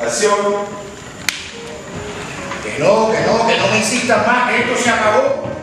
Acción. Que no, que no, que no me insistas más, que esto se acabó.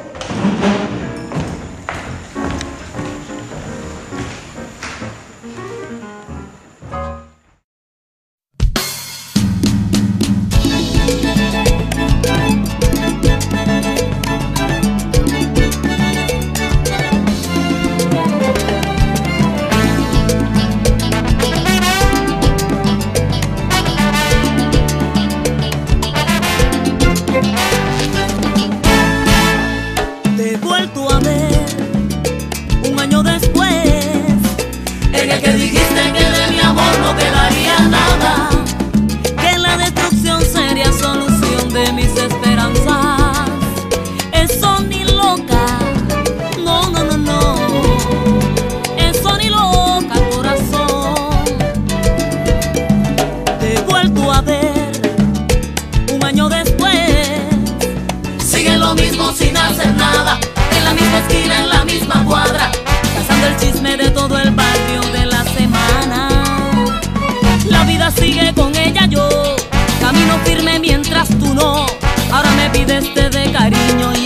de mis cariño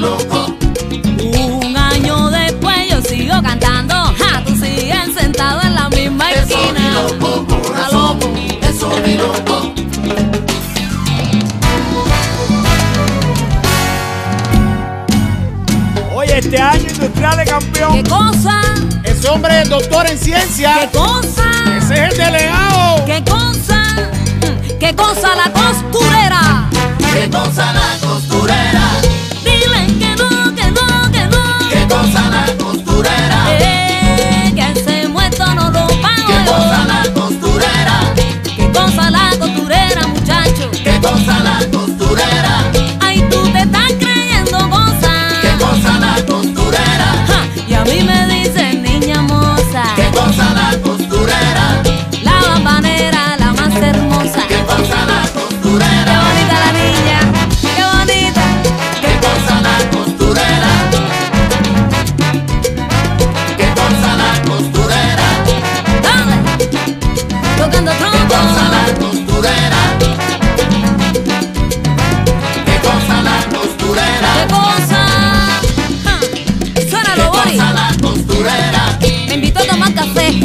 loco. Un año después yo sigo cantando, ja, tú sigues sentado en la misma esquina. Eso loco, corazón, eso loco. Oye, este año industrial de campeón. ¿Qué cosa? Ese hombre es doctor en ciencia. ¿Qué cosa? Ese es el delegado. ¿Qué cosa? ¿Qué cosa la costurera? ¿Qué cosa la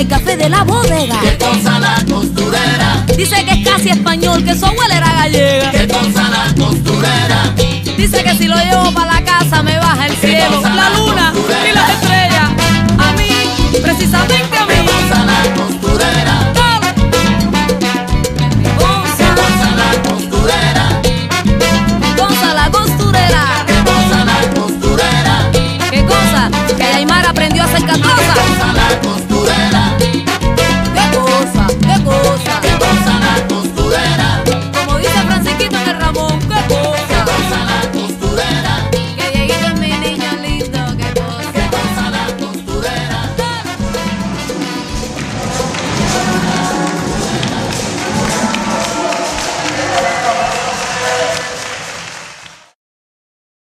café de la bodega. Que cosa la costurera. Dice que es casi español, que su abuela era gallega. Que cosa la costurera. Dice que si lo llevo